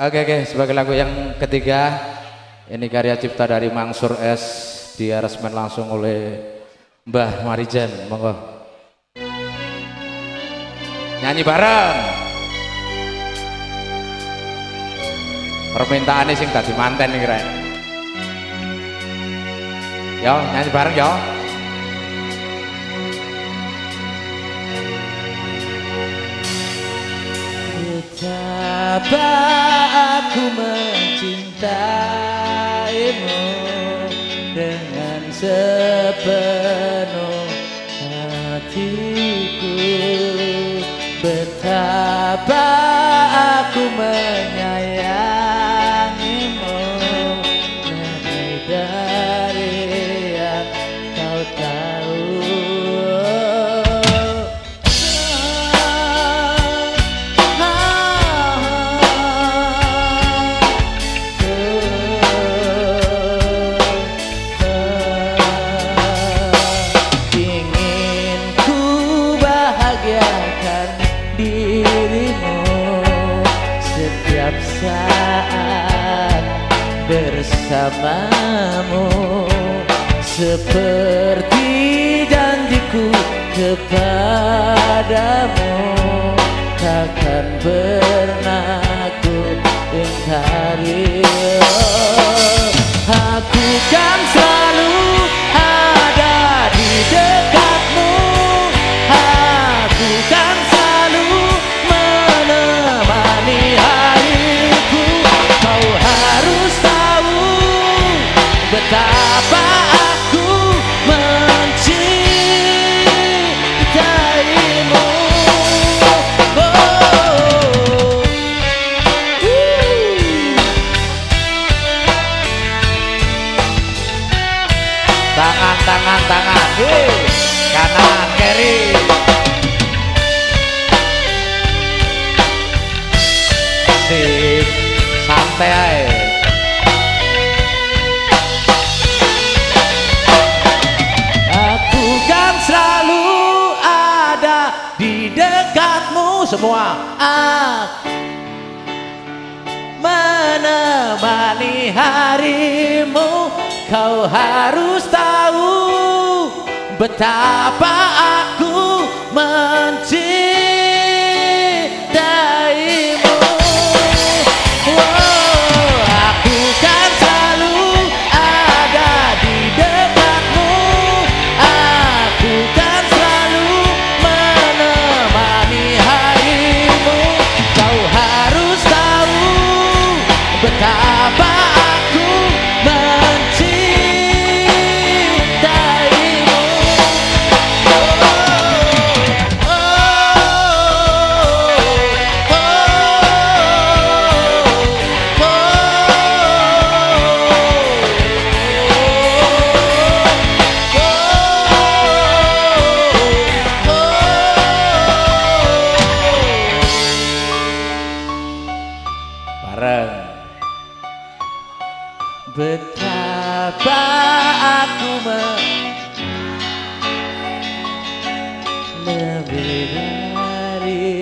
Oke oke. Sebagai lagu yang ketiga ini karya cipta dari Mangsur S. Diaresmen langsung oleh Mbah Marijan. Monggo. Nyanyi bareng. Permintaan sing tadi manten nih kira yo nyanyi bareng yo. Betapa aku mencintaimu dengan sepenuh hatiku. Betapa dirimu Setiap saat bersamamu. Seperti janjiku kepadamu Takkan pernah ku ingkari tangan Hei, kanan kiri sip santai. Aku kan selalu ada di dekatmu semua. Menemani harimu. Kau harus tahu Betapa aku mencintai Betapa aku Lebih dari